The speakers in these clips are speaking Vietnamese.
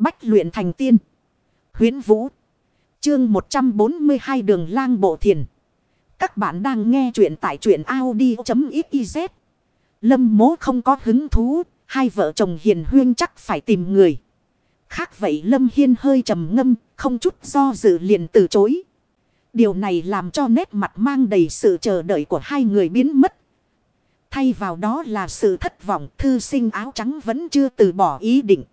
Bách luyện thành tiên. Huyến Vũ. Chương 142 đường lang bộ thiền. Các bạn đang nghe truyện tại truyện Audi.xyz. Lâm mố không có hứng thú. Hai vợ chồng hiền huyên chắc phải tìm người. Khác vậy Lâm Hiên hơi trầm ngâm. Không chút do dự liền từ chối. Điều này làm cho nét mặt mang đầy sự chờ đợi của hai người biến mất. Thay vào đó là sự thất vọng, thư sinh áo trắng vẫn chưa từ bỏ ý định.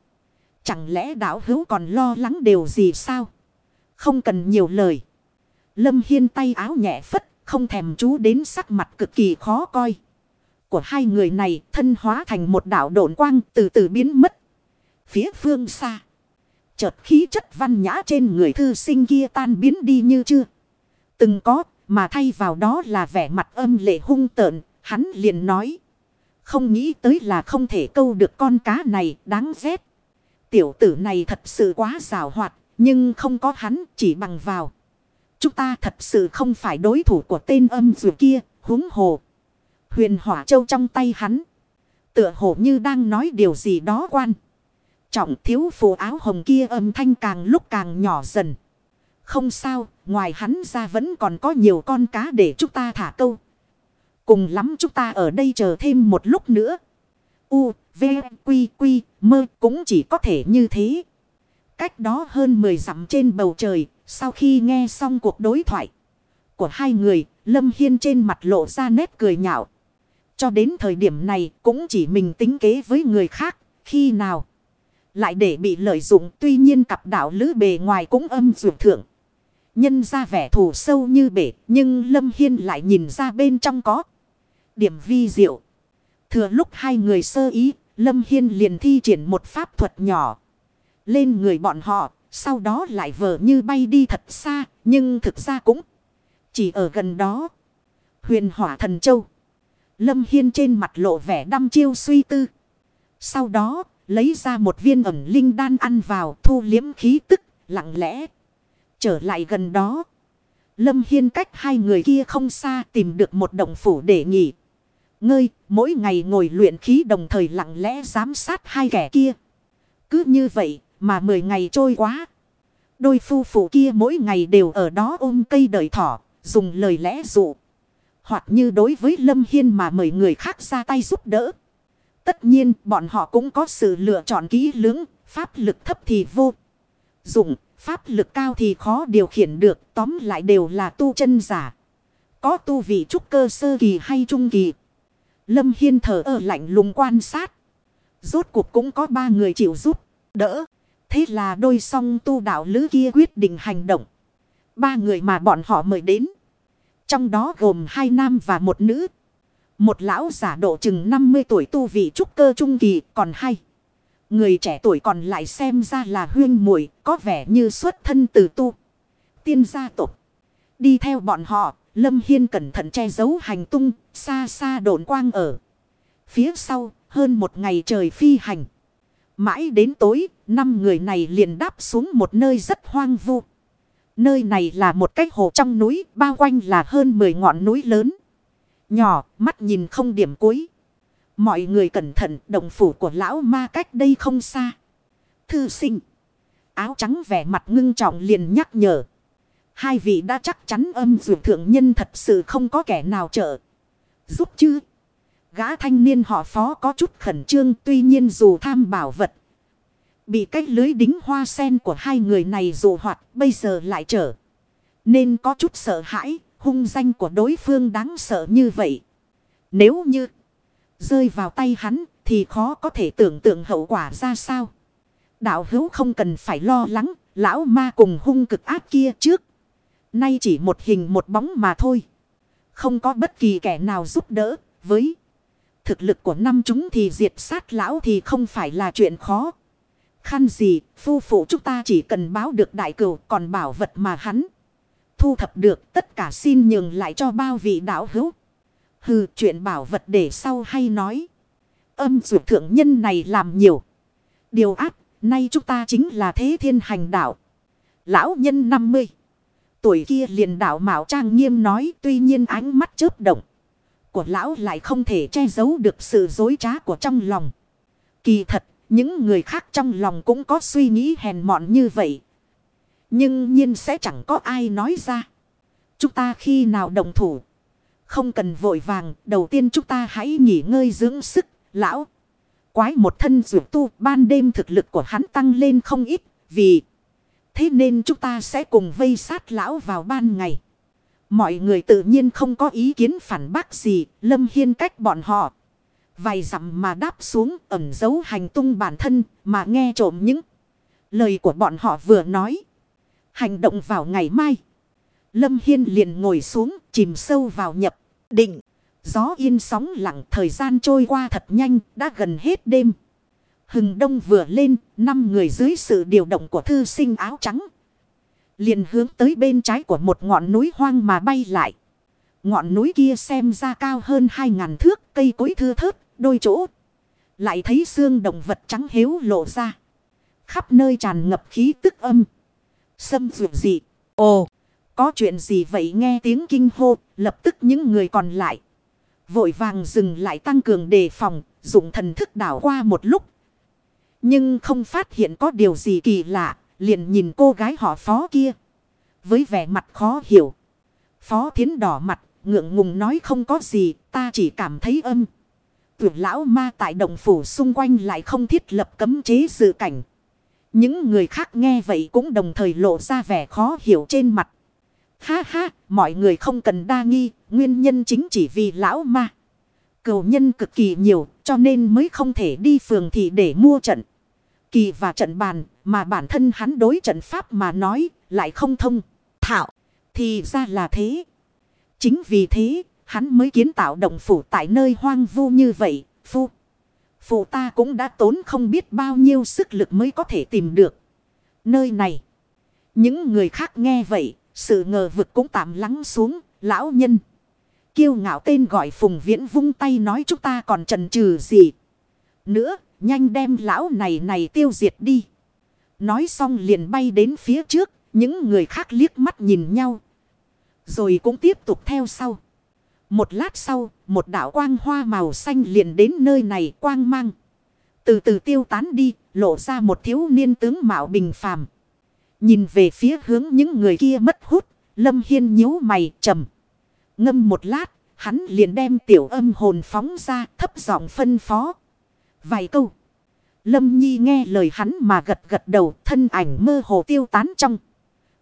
Chẳng lẽ đảo hữu còn lo lắng điều gì sao? Không cần nhiều lời. Lâm Hiên tay áo nhẹ phất, không thèm chú đến sắc mặt cực kỳ khó coi. Của hai người này thân hóa thành một đảo độn quang từ từ biến mất. Phía phương xa. Chợt khí chất văn nhã trên người thư sinh kia tan biến đi như chưa. Từng có, mà thay vào đó là vẻ mặt âm lệ hung tợn, hắn liền nói. Không nghĩ tới là không thể câu được con cá này, đáng ghét. Tiểu tử này thật sự quá rào hoạt, nhưng không có hắn chỉ bằng vào. Chúng ta thật sự không phải đối thủ của tên âm dù kia, húng hồ. Huyền hỏa châu trong tay hắn. Tựa hồ như đang nói điều gì đó quan. Trọng thiếu phụ áo hồng kia âm thanh càng lúc càng nhỏ dần. Không sao, ngoài hắn ra vẫn còn có nhiều con cá để chúng ta thả câu. Cùng lắm chúng ta ở đây chờ thêm một lúc nữa. U, V, Quy, Quy, Mơ cũng chỉ có thể như thế. Cách đó hơn 10 dặm trên bầu trời, sau khi nghe xong cuộc đối thoại của hai người, Lâm Hiên trên mặt lộ ra nét cười nhạo. Cho đến thời điểm này cũng chỉ mình tính kế với người khác, khi nào lại để bị lợi dụng tuy nhiên cặp đạo lữ bề ngoài cũng âm dụ thượng. Nhân ra vẻ thù sâu như bể, nhưng Lâm Hiên lại nhìn ra bên trong có điểm vi diệu. Thừa lúc hai người sơ ý, Lâm Hiên liền thi triển một pháp thuật nhỏ lên người bọn họ, sau đó lại vờ như bay đi thật xa, nhưng thực ra cũng chỉ ở gần đó. Huyền hỏa thần châu. Lâm Hiên trên mặt lộ vẻ đăm chiêu suy tư. Sau đó, lấy ra một viên ẩm linh đan ăn vào, thu liếm khí tức, lặng lẽ. Trở lại gần đó. Lâm Hiên cách hai người kia không xa tìm được một động phủ để nghỉ. Ngơi, mỗi ngày ngồi luyện khí đồng thời lặng lẽ giám sát hai kẻ kia. Cứ như vậy, mà mười ngày trôi quá. Đôi phu phụ kia mỗi ngày đều ở đó ôm cây đợi thỏ, dùng lời lẽ dụ. Hoặc như đối với Lâm Hiên mà mời người khác ra tay giúp đỡ. Tất nhiên bọn họ cũng có sự lựa chọn kỹ lưỡng, pháp lực thấp thì vô. Dụng, pháp lực cao thì khó điều khiển được, tóm lại đều là tu chân giả. Có tu vị trúc cơ sơ kỳ hay trung kỳ. Lâm Hiên thở ở lạnh lùng quan sát. Rốt cuộc cũng có ba người chịu giúp, đỡ. Thế là đôi song tu đạo lữ kia quyết định hành động. Ba người mà bọn họ mời đến. Trong đó gồm hai nam và một nữ. Một lão giả độ chừng 50 tuổi tu vị trúc cơ trung kỳ còn hai. Người trẻ tuổi còn lại xem ra là huyên muội có vẻ như xuất thân từ tu. Tiên gia tộc Đi theo bọn họ, Lâm Hiên cẩn thận che giấu hành tung, xa xa độn quang ở. Phía sau, hơn một ngày trời phi hành. Mãi đến tối, năm người này liền đáp xuống một nơi rất hoang vu. Nơi này là một cái hồ trong núi, bao quanh là hơn 10 ngọn núi lớn. Nhỏ, mắt nhìn không điểm cuối. Mọi người cẩn thận, động phủ của lão ma cách đây không xa. Thư sinh. Áo trắng vẻ mặt ngưng trọng liền nhắc nhở. Hai vị đã chắc chắn âm dược thượng nhân thật sự không có kẻ nào trợ. Giúp chứ? Gã thanh niên họ phó có chút khẩn trương tuy nhiên dù tham bảo vật. Bị cách lưới đính hoa sen của hai người này dù hoạt bây giờ lại trở. Nên có chút sợ hãi, hung danh của đối phương đáng sợ như vậy. Nếu như rơi vào tay hắn thì khó có thể tưởng tượng hậu quả ra sao. Đạo hữu không cần phải lo lắng, lão ma cùng hung cực ác kia trước. Nay chỉ một hình một bóng mà thôi. Không có bất kỳ kẻ nào giúp đỡ với thực lực của năm chúng thì diệt sát lão thì không phải là chuyện khó. Khăn gì, phu phụ chúng ta chỉ cần báo được đại cửu còn bảo vật mà hắn. Thu thập được tất cả xin nhường lại cho bao vị đạo hữu. Hừ, chuyện bảo vật để sau hay nói. Âm dụ thượng nhân này làm nhiều. Điều ác, nay chúng ta chính là thế thiên hành đạo. Lão nhân 50. Tuổi kia liền đạo mạo trang nghiêm nói tuy nhiên ánh mắt chớp động của lão lại không thể che giấu được sự dối trá của trong lòng. Kỳ thật, những người khác trong lòng cũng có suy nghĩ hèn mọn như vậy. Nhưng nhiên sẽ chẳng có ai nói ra. Chúng ta khi nào đồng thủ. Không cần vội vàng. Đầu tiên chúng ta hãy nghỉ ngơi dưỡng sức. Lão. Quái một thân rượu tu. Ban đêm thực lực của hắn tăng lên không ít. Vì. Thế nên chúng ta sẽ cùng vây sát lão vào ban ngày. Mọi người tự nhiên không có ý kiến phản bác gì. Lâm Hiên cách bọn họ. Vài dặm mà đáp xuống, ẩn giấu hành tung bản thân, mà nghe trộm những lời của bọn họ vừa nói. Hành động vào ngày mai. Lâm Hiên liền ngồi xuống, chìm sâu vào nhập định. Gió yên sóng lặng, thời gian trôi qua thật nhanh, đã gần hết đêm. Hừng đông vừa lên năm người dưới sự điều động của thư sinh áo trắng. Liền hướng tới bên trái của một ngọn núi hoang mà bay lại. Ngọn núi kia xem ra cao hơn hai ngàn thước cây cối thưa thớt đôi chỗ. Lại thấy xương động vật trắng hiếu lộ ra. Khắp nơi tràn ngập khí tức âm. Xâm dụng dị. Ồ, có chuyện gì vậy nghe tiếng kinh hô, lập tức những người còn lại. Vội vàng dừng lại tăng cường đề phòng, dùng thần thức đảo qua một lúc. Nhưng không phát hiện có điều gì kỳ lạ, liền nhìn cô gái họ phó kia. Với vẻ mặt khó hiểu. Phó thiến đỏ mặt, ngượng ngùng nói không có gì, ta chỉ cảm thấy âm. Tuyệt lão ma tại đồng phủ xung quanh lại không thiết lập cấm chế dự cảnh. Những người khác nghe vậy cũng đồng thời lộ ra vẻ khó hiểu trên mặt. Ha ha, mọi người không cần đa nghi, nguyên nhân chính chỉ vì lão ma. Cầu nhân cực kỳ nhiều, cho nên mới không thể đi phường thị để mua trận. Kỳ và trận bàn, mà bản thân hắn đối trận pháp mà nói, lại không thông. Thảo, thì ra là thế. Chính vì thế, hắn mới kiến tạo động phủ tại nơi hoang vu như vậy, phu. Phụ ta cũng đã tốn không biết bao nhiêu sức lực mới có thể tìm được. Nơi này. Những người khác nghe vậy. Sự ngờ vực cũng tạm lắng xuống. Lão nhân. Kiêu ngạo tên gọi Phùng Viễn vung tay nói chúng ta còn trần trừ gì. Nữa. Nhanh đem lão này này tiêu diệt đi. Nói xong liền bay đến phía trước. Những người khác liếc mắt nhìn nhau. Rồi cũng tiếp tục theo sau. Một lát sau, một đạo quang hoa màu xanh liền đến nơi này quang mang. Từ từ tiêu tán đi, lộ ra một thiếu niên tướng mạo bình phàm. Nhìn về phía hướng những người kia mất hút, Lâm Hiên nhíu mày trầm. Ngâm một lát, hắn liền đem tiểu âm hồn phóng ra thấp giọng phân phó. Vài câu. Lâm Nhi nghe lời hắn mà gật gật đầu thân ảnh mơ hồ tiêu tán trong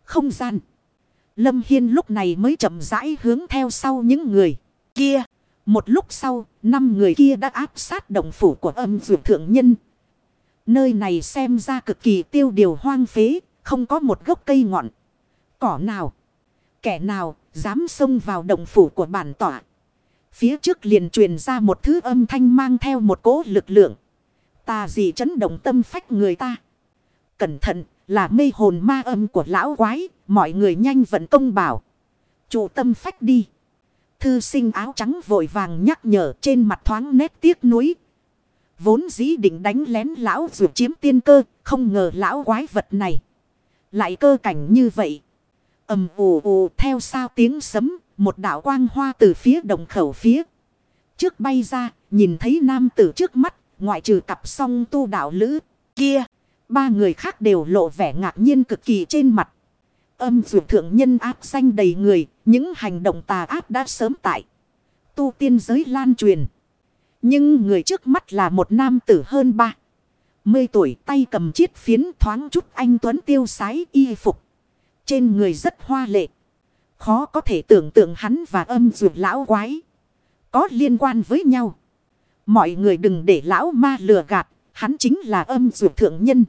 không gian. Lâm Hiên lúc này mới chậm rãi hướng theo sau những người kia. Một lúc sau, năm người kia đã áp sát động phủ của âm dược thượng nhân. Nơi này xem ra cực kỳ tiêu điều hoang phế, không có một gốc cây ngọn. Cỏ nào, kẻ nào dám xông vào động phủ của bản tỏa. Phía trước liền truyền ra một thứ âm thanh mang theo một cỗ lực lượng. Ta gì chấn động tâm phách người ta. Cẩn thận là mê hồn ma âm của lão quái, mọi người nhanh vận công bảo. Chủ tâm phách đi. Thư sinh áo trắng vội vàng nhắc nhở trên mặt thoáng nét tiếc nuối. Vốn dĩ định đánh lén lão dù chiếm tiên cơ, không ngờ lão quái vật này. Lại cơ cảnh như vậy ầm ù ù theo sao tiếng sấm, một đạo quang hoa từ phía đồng khẩu phía. Trước bay ra, nhìn thấy nam tử trước mắt, ngoại trừ cặp song tu đạo lữ kia. Ba người khác đều lộ vẻ ngạc nhiên cực kỳ trên mặt. Âm dụ thượng nhân áp xanh đầy người, những hành động tà ác đã sớm tại. Tu tiên giới lan truyền. Nhưng người trước mắt là một nam tử hơn ba. Mươi tuổi tay cầm chiếc phiến thoáng chút anh Tuấn tiêu sái y phục. Trên người rất hoa lệ. Khó có thể tưởng tượng hắn và âm dược lão quái. Có liên quan với nhau. Mọi người đừng để lão ma lừa gạt. Hắn chính là âm dược thượng nhân.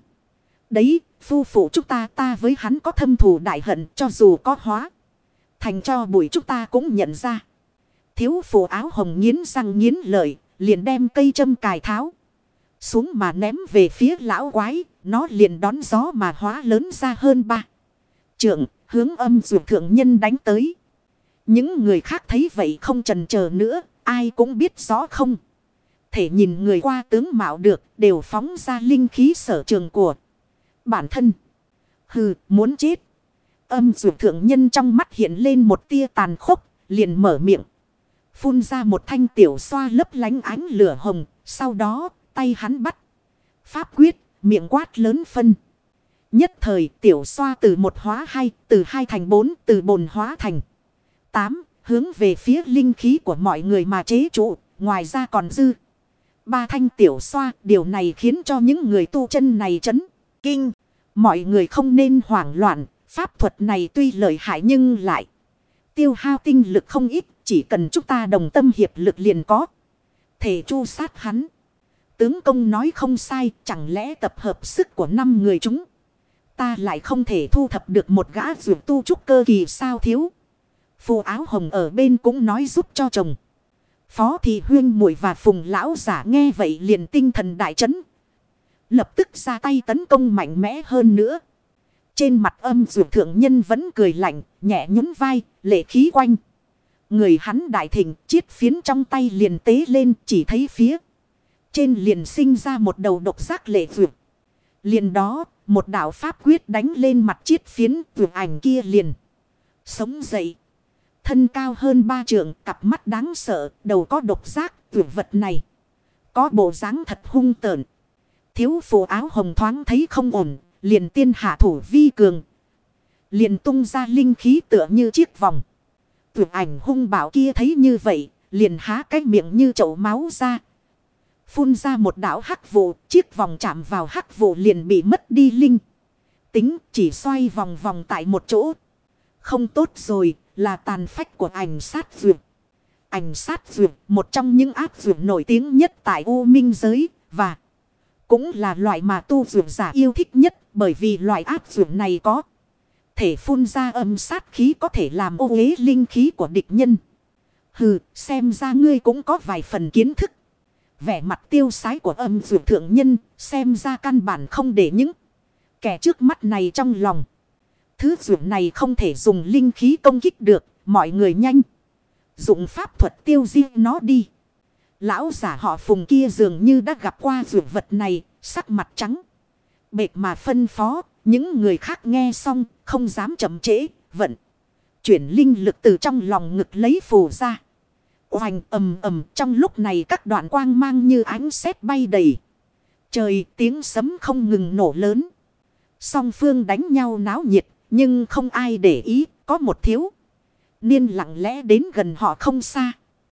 Đấy, phu phụ chúng ta ta với hắn có thâm thù đại hận cho dù có hóa. Thành cho bụi chúng ta cũng nhận ra. Thiếu phụ áo hồng nghiến răng nghiến lợi, liền đem cây châm cài tháo. Xuống mà ném về phía lão quái, nó liền đón gió mà hóa lớn ra hơn ba. Trượng, hướng âm dụ thượng nhân đánh tới. Những người khác thấy vậy không trần chờ nữa, ai cũng biết rõ không. Thể nhìn người qua tướng mạo được, đều phóng ra linh khí sở trường của bản thân. Hừ, muốn chết. Âm dụ thượng nhân trong mắt hiện lên một tia tàn khốc, liền mở miệng. Phun ra một thanh tiểu xoa lấp lánh ánh lửa hồng, sau đó tay hắn bắt. Pháp quyết, miệng quát lớn phân. Nhất thời tiểu xoa từ một hóa hai, từ hai thành bốn, từ bồn hóa thành tám, hướng về phía linh khí của mọi người mà chế trụ, ngoài ra còn dư. Ba thanh tiểu xoa, điều này khiến cho những người tu chân này chấn kinh. Mọi người không nên hoảng loạn, pháp thuật này tuy lợi hại nhưng lại tiêu hao tinh lực không ít, chỉ cần chúng ta đồng tâm hiệp lực liền có. Thể chu sát hắn. Tướng công nói không sai, chẳng lẽ tập hợp sức của năm người chúng. Ta lại không thể thu thập được một gã dược tu trúc cơ kỳ sao thiếu. Phù áo hồng ở bên cũng nói giúp cho chồng. Phó thị huyên muội và phùng lão giả nghe vậy liền tinh thần đại chấn. Lập tức ra tay tấn công mạnh mẽ hơn nữa. Trên mặt âm dược thượng nhân vẫn cười lạnh, nhẹ nhún vai, lệ khí quanh. Người hắn đại thịnh, chiết phiến trong tay liền tế lên, chỉ thấy phía. Trên liền sinh ra một đầu độc giác lệ dược. Liền đó, một đạo pháp quyết đánh lên mặt chiết phiến, dược ảnh kia liền. Sống dậy. Thân cao hơn ba trượng, cặp mắt đáng sợ, đầu có độc giác, tuyệt vật này. Có bộ dáng thật hung tợn. Thiếu phụ áo hồng thoáng thấy không ổn, liền tiên hạ thủ vi cường. Liền tung ra linh khí tựa như chiếc vòng. Tuyệt ảnh hung bảo kia thấy như vậy, liền há cái miệng như chậu máu ra. Phun ra một đảo hắc vụ, chiếc vòng chạm vào hắc vụ liền bị mất đi linh. Tính chỉ xoay vòng vòng tại một chỗ. Không tốt rồi, là tàn phách của ảnh sát duyệt. Ảnh sát duyệt, một trong những áp duyệt nổi tiếng nhất tại U Minh giới, và cũng là loại mà tu duyệt giả yêu thích nhất, bởi vì loại áp duyệt này có thể phun ra âm sát khí có thể làm ô uế linh khí của địch nhân. Hừ, xem ra ngươi cũng có vài phần kiến thức. Vẻ mặt tiêu sái của âm dược thượng nhân, xem ra căn bản không để những kẻ trước mắt này trong lòng. Thứ dược này không thể dùng linh khí công kích được, mọi người nhanh. Dụng pháp thuật tiêu diệt nó đi. Lão giả họ phùng kia dường như đã gặp qua dược vật này, sắc mặt trắng. Bệt mà phân phó, những người khác nghe xong, không dám chậm trễ, vận. Chuyển linh lực từ trong lòng ngực lấy phù ra. Oành ầm ầm trong lúc này các đoạn quang mang như ánh sét bay đầy. Trời tiếng sấm không ngừng nổ lớn. Song phương đánh nhau náo nhiệt, nhưng không ai để ý, có một thiếu. Niên lặng lẽ đến gần họ không xa.